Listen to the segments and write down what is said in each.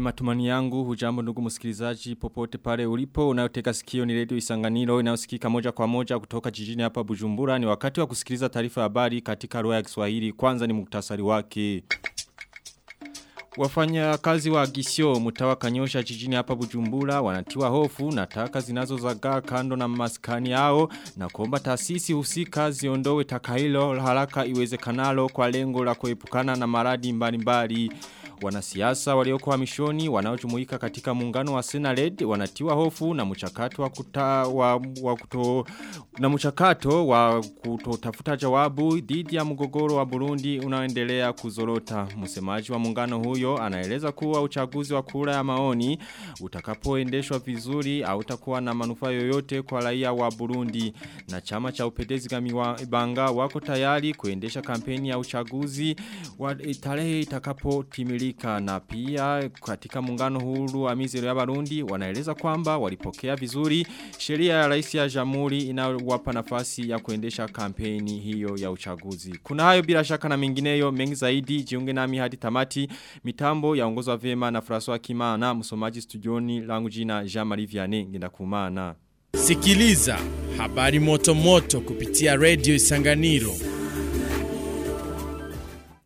Ni matumani yangu. Hujambo ndugu msikilizaji popote pale ulipo unayoteka sikio ni redio Isanganiro inayosikika moja kwa moja kutoka jijini hapa Bujumbura. Ni wakati wa kusikiliza taarifa habari katika lugha ya Kiswahili. Kwanza ni muktasari wake. Wafanya kazi wa gisio mutawa kanyosha jijini hapa bujumbura wanatiwa hofu na taka zinazozagaa kando na maskani yao na kuomba taasisi husika ziondowe taka hilo haraka iwezekanalo kwa lengo la kuepukana na maradi mbalimbali. Wanasiasa walioko hamishoni wanaojumuika katika muungano wa Senaled wanatiwa hofu na mchakato wa kuta wa, wa kuto na mchakato wa kutotafuta jawabu dhidi ya mgogoro wa Burundi unaoendelea kuzorota. Msemaji wa muungano huyo anaeleza kuwa uchaguzi wa kura ya maoni utakapoendeshwa vizuri hautakuwa na manufaa yoyote kwa raia wa Burundi na chama cha upendezi Gamibanga wako tayari kuendesha kampeni ya uchaguzi wa tarehe itakapotimilika kukamilika na pia katika muungano huru wa mizero ya Barundi wanaeleza kwamba walipokea vizuri sheria ya rais ya jamhuri inawapa nafasi ya kuendesha kampeni hiyo ya uchaguzi. Kuna hayo bila shaka na mengineyo mengi zaidi jiunge nami hadi tamati mitambo yaongozwa vema na François Kimana msomaji studioni langu jina Jean-Marie Vianney ngendakumana. Sikiliza habari moto moto kupitia Radio Isanganiro.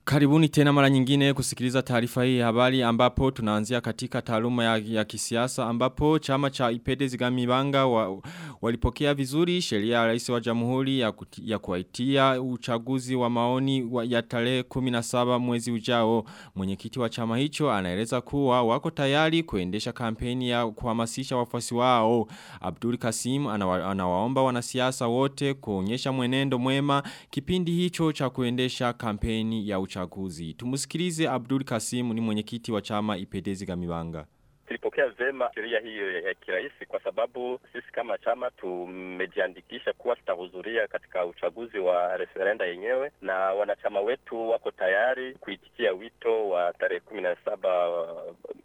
Karibuni tena mara nyingine kusikiliza taarifa hii habari ambapo tunaanzia katika taaluma ya, ya kisiasa ambapo chama cha Ipede Zigamibanga wa, walipokea vizuri sheria ya rais wa jamhuri ya, ya kuaitia uchaguzi wa maoni wa, ya tarehe 17 mwezi ujao. Mwenyekiti wa chama hicho anaeleza kuwa wako tayari kuendesha kampeni ya kuhamasisha wafuasi wao. Abdul Kasim anawa, anawaomba wanasiasa wote kuonyesha mwenendo mwema kipindi hicho cha kuendesha kampeni ya uchaguzi uchaguzi. Tumusikilize Abdul Kasimu ni mwenyekiti wa chama Ipedezi Gamibanga. Tulipokea vema sheria hiyo ya kirahisi kwa sababu sisi kama chama tumejiandikisha kuwa tutahudhuria katika uchaguzi wa referenda yenyewe, na wanachama wetu wako tayari kuitikia wito wa tarehe kumi na saba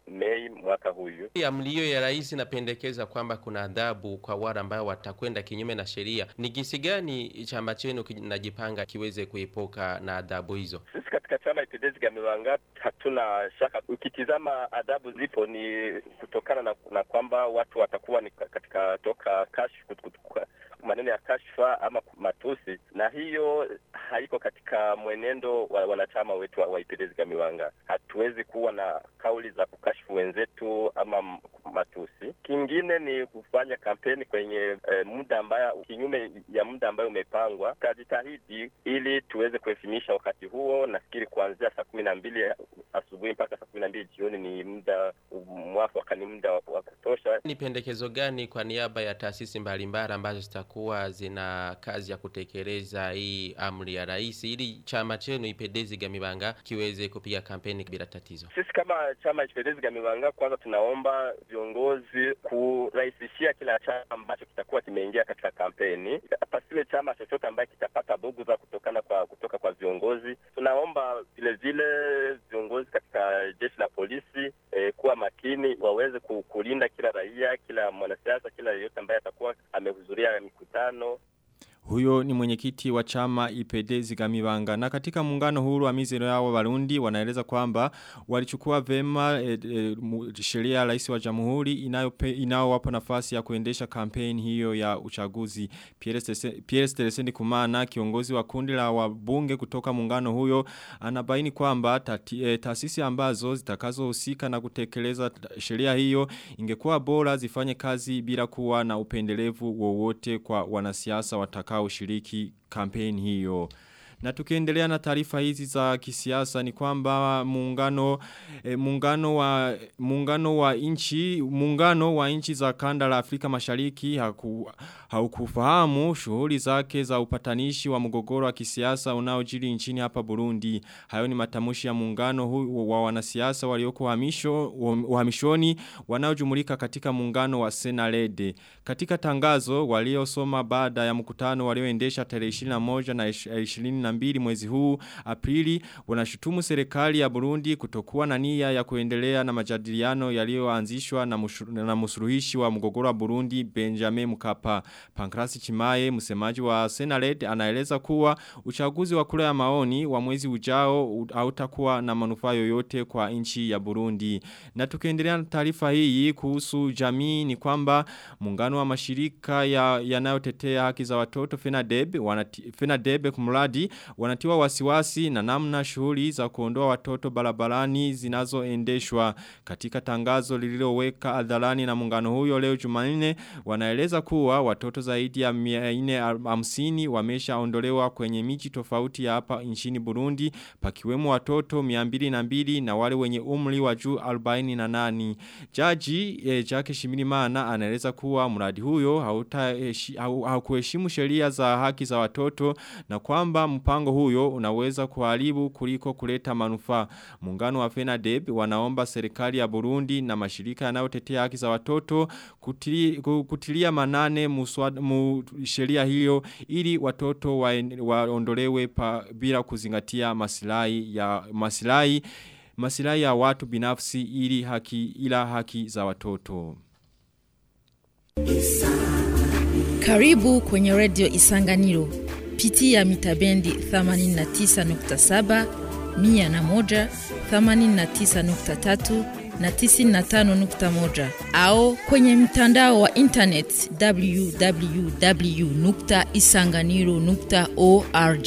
Mei mwaka huyu. Amri hiyo ya rais inapendekeza kwamba kuna adhabu kwa wale ambao watakwenda kinyume na sheria. Ni jinsi gani chama chenu kinajipanga kiweze kuepuka na adhabu hizo? Sisi chama Ipedezi hatuna shaka. Ukitizama adhabu zipo ni kutokana na, na kwamba watu watakuwa ni katika toka kashfa maneno ya kashfa ama matusi, na hiyo haiko katika mwenendo wa wanachama wetu wa, Ipelezi Gamibanga. Hatuwezi kuwa na kauli za kukashfu wenzetu ama matusi. Kingine ni kufanya kampeni kwenye e, muda ambayo kinyume ya muda ambayo umepangwa. Tutajitahidi ili tuweze kuheshimisha wakati huo. Nafikiri kuanzia saa kumi na mbili asubuhi mpaka saa kumi na mbili jioni ni muda mwafaka, ni muda wa kutosha. Ni pendekezo gani kwa niaba ya taasisi mbalimbali ambazo zitakuwa zina kazi ya kutekeleza hii amri ya rais ili chama chenu Ipendezi Gamibanga kiweze kupiga kampeni bila tatizo? Sisi kama chama Ipendezi Gamibanga, kwanza tunaomba viongozi kurahisishia kila chama ambacho kitakuwa kimeingia katika kampeni, pasiwe chama chochote ambaye kitapata buguza kutokana kwa kutoka kwa viongozi. Tunaomba vilevile vile viongozi katika jeshi la polisi eh, kuwa makini, waweze kulinda kila raia, kila mwanasiasa, kila yeyote ambaye atakuwa amehudhuria mikutano huyo ni mwenyekiti wa chama Ipedezi Gamibanga. Na katika muungano huru wa mizero yao Warundi wanaeleza kwamba walichukua vema e, e, sheria ya rais wa jamhuri inayowapa nafasi ya kuendesha kampeni hiyo ya uchaguzi. Pierre Steleseni Kumana kiongozi wa kundi la wabunge kutoka muungano huyo anabaini kwamba e, taasisi ambazo zitakazohusika na kutekeleza sheria hiyo ingekuwa bora zifanye kazi bila kuwa na upendelevu wowote kwa wanasiasa watakao shiriki kampeni hiyo. Na tukiendelea na taarifa hizi za kisiasa ni kwamba muungano e, muungano wa muungano wa inchi muungano wa inchi za kanda la Afrika Mashariki haku, haukufahamu shughuli zake za upatanishi wa mgogoro wa kisiasa unaojiri nchini hapa Burundi. Hayo ni matamushi ya muungano wa wanasiasa walioko uhamisho uhamishoni wanaojumulika katika muungano wa Senalede. Katika tangazo waliosoma baada ya mkutano walioendesha tarehe 21 na 22 22 mwezi huu Aprili wanashutumu serikali ya Burundi kutokuwa na nia ya kuendelea na majadiliano yaliyoanzishwa na, na msuluhishi wa mgogoro wa Burundi Benjamin Mkapa. Pankrasi Chimaye msemaji wa Senared anaeleza kuwa uchaguzi wa kura ya maoni wa mwezi ujao hautakuwa na manufaa yoyote kwa nchi ya Burundi. Na tukiendelea na taarifa hii kuhusu jamii ni kwamba muungano wa mashirika yanayotetea ya haki za watoto FENADEB FENADEB kumradi wanatiwa wasiwasi na namna shughuli za kuondoa watoto barabarani zinazoendeshwa. Katika tangazo lililoweka adhalani na muungano huyo leo Jumanne wanaeleza kuwa watoto zaidi ya 450 wameshaondolewa kwenye miji tofauti ya hapa nchini Burundi pakiwemo watoto 202 na wale wenye umri wa juu 48 jaji eh, Jacques Shimirimana anaeleza kuwa mradi huyo haukuheshimu sheria za haki za watoto na kwamba mpango huyo unaweza kuharibu kuliko kuleta manufaa muungano wa FENADEB wanaomba serikali ya Burundi na mashirika yanayotetea haki za watoto kutili, kutilia manane mu sheria hiyo ili watoto waondolewe wa bila kuzingatia masilahi ya masilahi masilahi ya watu binafsi ili haki ila haki za watoto. Karibu kwenye Radio Isanganiro. Pitia mitabendi 89.7, 101, 89.3 na 95.1 au kwenye mtandao wa internet www.isanganiro.org.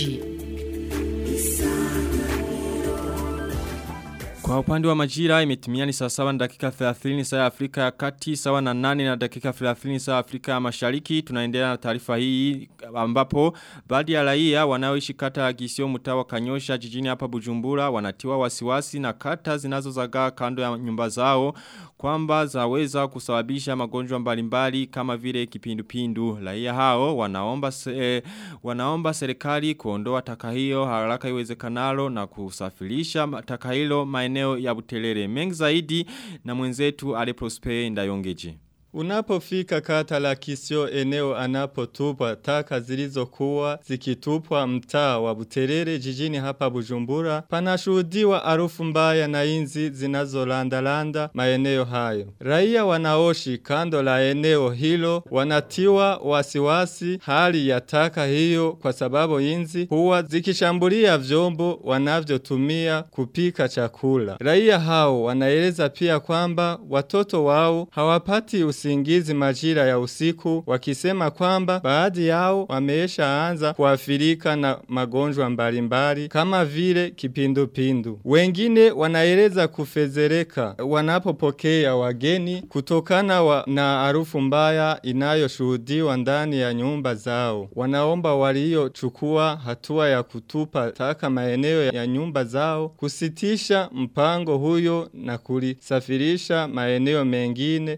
Kwa upande wa majira imetimia ni saa sawa na dakika 30 saa ya Afrika ya kati sawa na 8 na dakika 30 saa Afrika ya mashariki tunaendelea na taarifa hii ambapo baadhi ya raia wanaoishi kata ya Gisio mtaa wa Kanyosha jijini hapa Bujumbura wanatiwa wasiwasi na kata zinazozagaa kando ya nyumba zao kwamba zaweza kusababisha magonjwa mbalimbali kama vile kipindupindu. Raia hao wanaomba se, eh, wanaomba serikali kuondoa taka hiyo haraka iwezekanalo na kusafirisha taka hilo maeneo ya Butelere. Mengi zaidi na mwenzetu Ale Prosper Ndayongeje. Unapofika kata la kisio eneo anapotupwa taka zilizokuwa zikitupwa mtaa wa Buterere jijini hapa Bujumbura panashuhudiwa harufu mbaya na inzi zinazolandalanda maeneo hayo. Raia wanaoshi kando la eneo hilo wanatiwa wasiwasi hali ya taka hiyo kwa sababu inzi huwa zikishambulia vyombo wanavyotumia kupika chakula. Raia hao wanaeleza pia kwamba watoto wao hawapati usingizi majira ya usiku wakisema kwamba baadhi yao wameesha anza kuafirika na magonjwa mbalimbali kama vile kipindupindu. Wengine wanaeleza kufezereka wanapopokea wageni kutokana wa, na harufu mbaya inayoshuhudiwa ndani ya nyumba zao. Wanaomba waliochukua hatua ya kutupa taka maeneo ya nyumba zao kusitisha mpango huyo na kulisafirisha maeneo mengine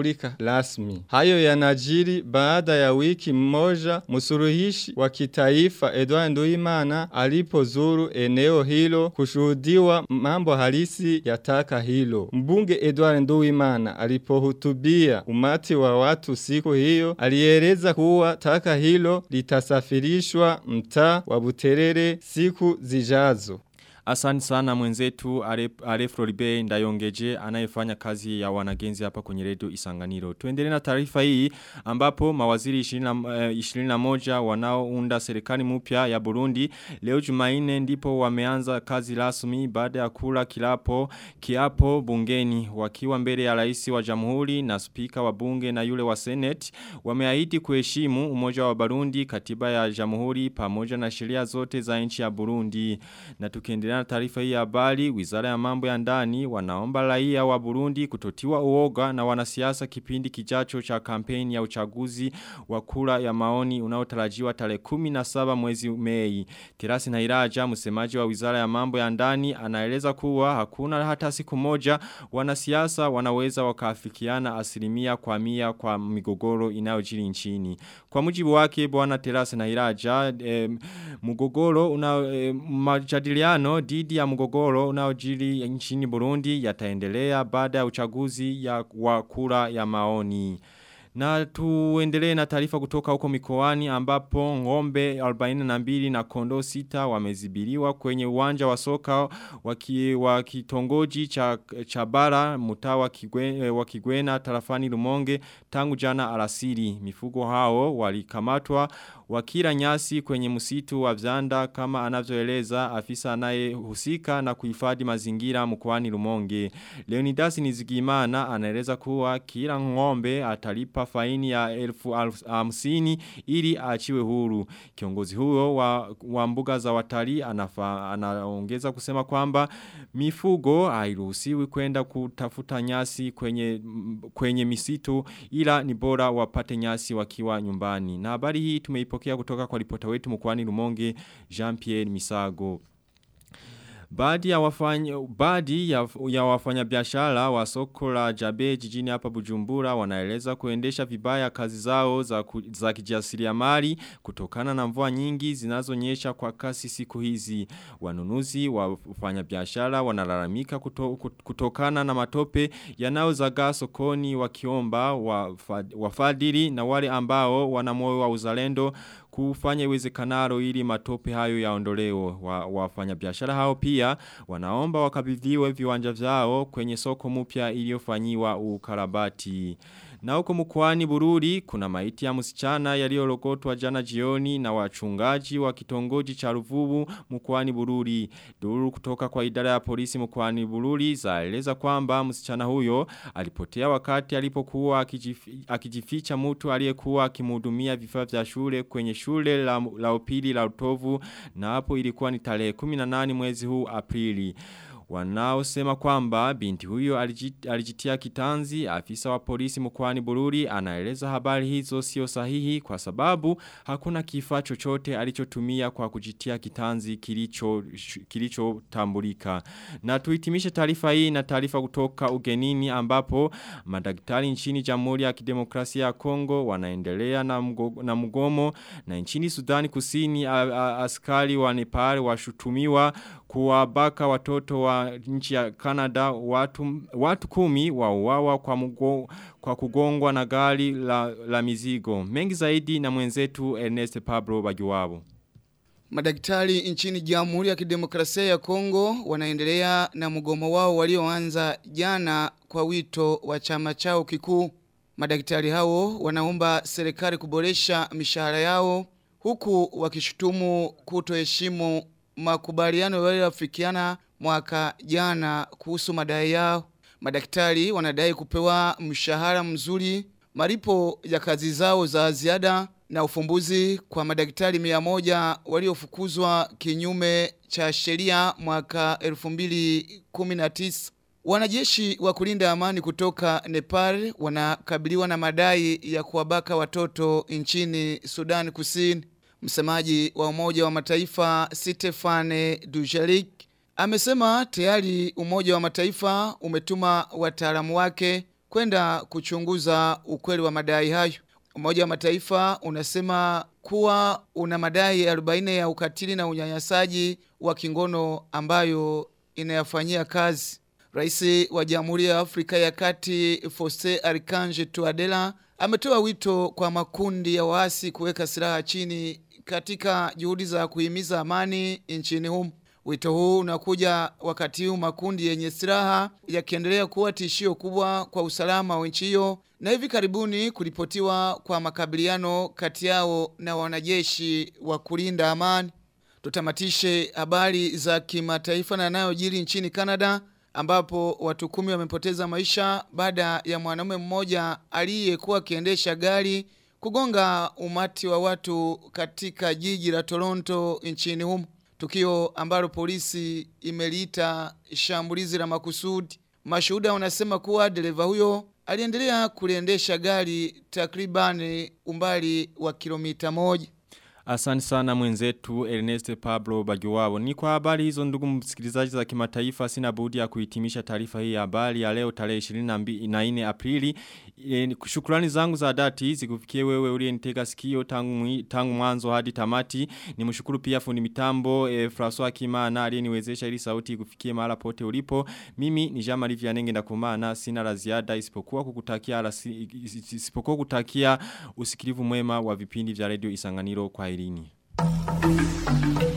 yanayotambulika rasmi. Hayo yanajiri baada ya wiki moja msuruhishi wa kitaifa Edward Nduimana alipozuru eneo hilo kushuhudiwa mambo halisi ya taka hilo. Mbunge Edward Nduimana alipohutubia umati wa watu siku hiyo alieleza kuwa taka hilo litasafirishwa mta wa Buterere siku zijazo. Asante sana mwenzetu Ale Floribe Ndayongeje anayefanya kazi ya wanagenzi hapa kwenye redio Isanganiro. Tuendelee na taarifa hii ambapo mawaziri 21 uh, 21 wanaounda serikali mpya ya Burundi leo Jumanne ndipo wameanza kazi rasmi baada ya kula kilapo kiapo bungeni wakiwa mbele ya rais wa jamhuri na spika wa bunge na yule wa senate wameahidi kuheshimu umoja wa Burundi katiba ya jamhuri pamoja na sheria zote za nchi ya Burundi na tukiendelea na taarifa hii ya habari, wizara ya mambo ya ndani wanaomba raia wa Burundi kutotiwa uoga na wanasiasa kipindi kijacho cha kampeni ya uchaguzi wa kura ya maoni unaotarajiwa tarehe 17 mwezi Mei. Tirasi Nairaja msemaji wa wizara ya mambo ya ndani anaeleza kuwa hakuna hata siku moja wanasiasa wanaweza wakaafikiana asilimia kwa mia kwa migogoro inayojiri nchini. Kwa mujibu wake bwana Tirasi Nairaja eh, mgogoro una eh, majadiliano dhidi ya mgogoro unaojiri nchini Burundi yataendelea baada ya uchaguzi ya wa kura ya maoni. Na tuendelee na taarifa kutoka huko mikoani ambapo ngombe 42 na kondo sita wamezibiliwa kwenye uwanja wa soka wa kitongoji cha, cha bara mtaa wa kigwe, kigwena tarafani lumonge tangu jana alasiri. Mifugo hao walikamatwa wakila nyasi kwenye msitu wa vyanda kama anavyoeleza afisa naye husika na kuhifadhi mazingira mkoani Lumonge. Leonidas Nizigimana anaeleza kuwa kila ng'ombe atalipa faini ya elfu hamsini ili achiwe huru. Kiongozi huyo wa, wa mbuga za watalii anaongeza kusema kwamba mifugo hairuhusiwi kwenda kutafuta nyasi kwenye kwenye misitu ila ni bora wapate nyasi wakiwa nyumbani. Na habari hii tumeipokea kutoka kwa ripota wetu mkwani Rumonge Jean-Pierre Misago. Baadhi ya wafanya baadhi ya, ya wafanya biashara wa soko la Jabe jijini hapa Bujumbura wanaeleza kuendesha vibaya kazi zao za, ku, za kijasiriamali kutokana na mvua nyingi zinazonyesha kwa kasi siku hizi. Wanunuzi wa wafanya biashara wanalalamika kuto, kutokana na matope yanayozagaa sokoni wakiomba wafadhili na wale ambao wana moyo wa uzalendo kufanya iwezekanalo ili matope hayo yaondolewe. Wa, wafanya biashara hao pia wanaomba wakabidhiwe viwanja vyao kwenye soko mpya iliyofanyiwa ukarabati. Na huko mkoani Bururi kuna maiti ya msichana yaliyorogotwa jana jioni na wachungaji wa kitongoji cha Ruvubu mkoani Bururi. Duru kutoka kwa idara ya polisi mkoani Bururi zaeleza kwamba musichana huyo alipotea wakati alipokuwa akijifi, akijificha mtu aliyekuwa akimhudumia vifaa vya shule kwenye shule la, la upili la utovu na hapo ilikuwa ni tarehe 18 mwezi huu Aprili. Wanaosema kwamba binti huyo alijitia kitanzi afisa wa polisi mkwani Bururi anaeleza habari hizo sio sahihi kwa sababu hakuna kifaa chochote alichotumia kwa kujitia kitanzi kilicho kilichotambulika. Na tuitimishe taarifa hii na taarifa kutoka ugenini ambapo madaktari nchini Jamhuri ya Kidemokrasia ya Kongo wanaendelea na, mgo, na mgomo na nchini Sudani Kusini a, a, askari wa Nepal washutumiwa kuwabaka watoto wa nchi ya Canada watu, watu kumi wa uwawa kwa, mugo, kwa kugongwa na gari la, la mizigo. Mengi zaidi na mwenzetu Ernest Pablo Bajuwabo. Madaktari nchini Jamhuri ya Kidemokrasia ya Kongo wanaendelea na mgomo wao walioanza jana kwa wito wa chama chao kikuu. Madaktari hao wanaomba serikali kuboresha mishahara yao huku wakishutumu kutoheshimu makubaliano yaliyoafikiana mwaka jana kuhusu madai yao. Madaktari wanadai kupewa mshahara mzuri, malipo ya kazi zao za ziada na ufumbuzi kwa madaktari mia moja waliofukuzwa kinyume cha sheria mwaka 2019. Wanajeshi wa kulinda amani kutoka Nepal wanakabiliwa na madai ya kuwabaka watoto nchini Sudan Kusini. Msemaji wa Umoja wa Mataifa Stefane Dujarric amesema tayari Umoja wa Mataifa umetuma wataalamu wake kwenda kuchunguza ukweli wa madai hayo. Umoja wa Mataifa unasema kuwa una madai 40 ya ukatili na unyanyasaji wa kingono ambayo inayafanyia kazi. Rais wa Jamhuri ya Afrika ya Kati Faustin Archange Touadera ametoa wito kwa makundi ya waasi kuweka silaha chini katika juhudi za kuhimiza amani nchini humo. Wito huu unakuja wakati huu makundi yenye silaha yakiendelea kuwa tishio kubwa kwa usalama wa nchi hiyo na hivi karibuni kuripotiwa kwa makabiliano kati yao na wanajeshi wa kulinda amani. Tutamatishe habari za kimataifa na yanayojiri nchini Canada ambapo watu kumi wamepoteza maisha baada ya mwanaume mmoja aliyekuwa akiendesha gari kugonga umati wa watu katika jiji la Toronto nchini humo. Tukio ambalo polisi imeliita shambulizi la makusudi. Mashuhuda wanasema kuwa dereva huyo aliendelea kuliendesha gari takribani umbali wa kilomita moja. Asante sana mwenzetu Ernest Pablo Bagiwabo. Ni kwa habari hizo ndugu msikilizaji za kimataifa sina budi ya kuhitimisha taarifa hii ya habari ya leo tarehe 24 Aprili. E, shukrani zangu za dhati zikufikie wewe uliyenitega sikio tangu tangu mwanzo hadi tamati. Nimshukuru pia fundi mitambo e, François Kimana aliyeniwezesha ili sauti kufikie mahala pote ulipo. Mimi ni Jean-Marie Vianenge ndakumana sina la ziada isipokuwa kukutakia isipokuwa kutakia usikilivu mwema wa vipindi vya Radio Isanganiro kwa Риммерини. Thank you.